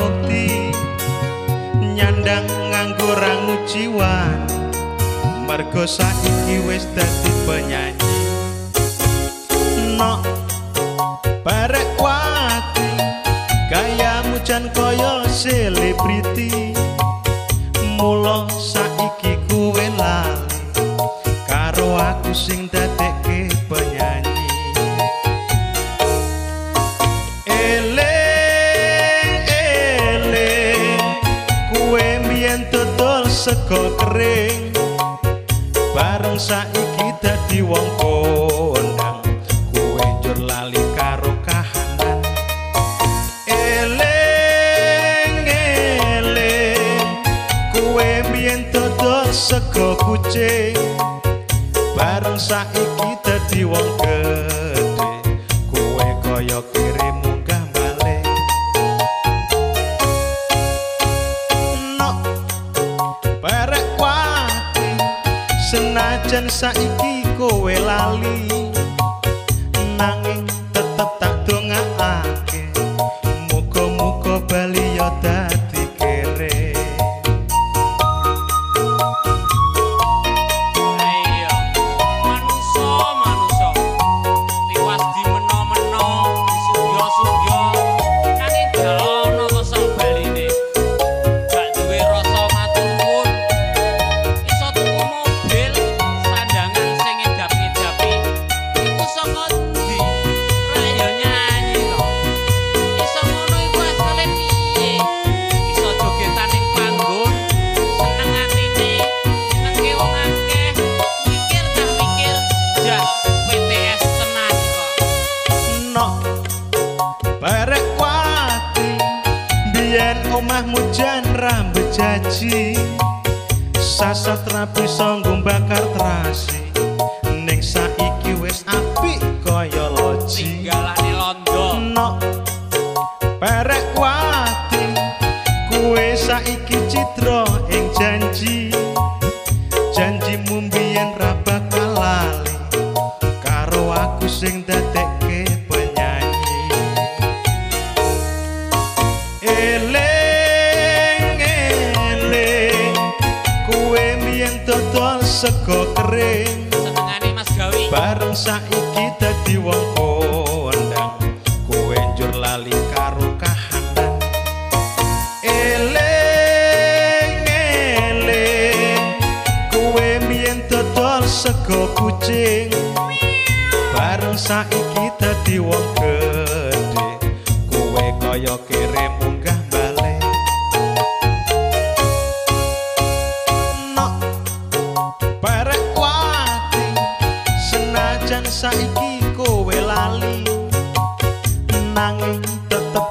mukti nyandang nganggo rangu jiwa mergo saiki wis dadi penyanyi. Nok barek wati gayamu jan kaya selebriti. Mulo saiki kuwe lali karo aku sing dadek sego kering. Bareng saiki dadi wong kondang kowe njur lali karo kahanan. Eling eling kowe mbiyen dodol sego kucing. Bareng saiki dadi wong gedhe kowe kaya senajan saiki kowe omahmu jan rambut jaji. Sasatra bisa bakar terasi. Ning saiki wis apik kaya loji. Tinggalane londo. No barek wati. Kue saiki citra ing janji. Janjimu mbiyen ra bakal lali. Karo aku sing dadekke sego kering. Senengane Mas Gawi. Bareng saiki dadi wong kondang. Kowe njur lali karo kahanan. Eling eling kowe mbiyen dodol sego kucing. Bareng saiki dadi wong gedhe. Kowe kaya kere senajan saiki kowe lali nanging tetep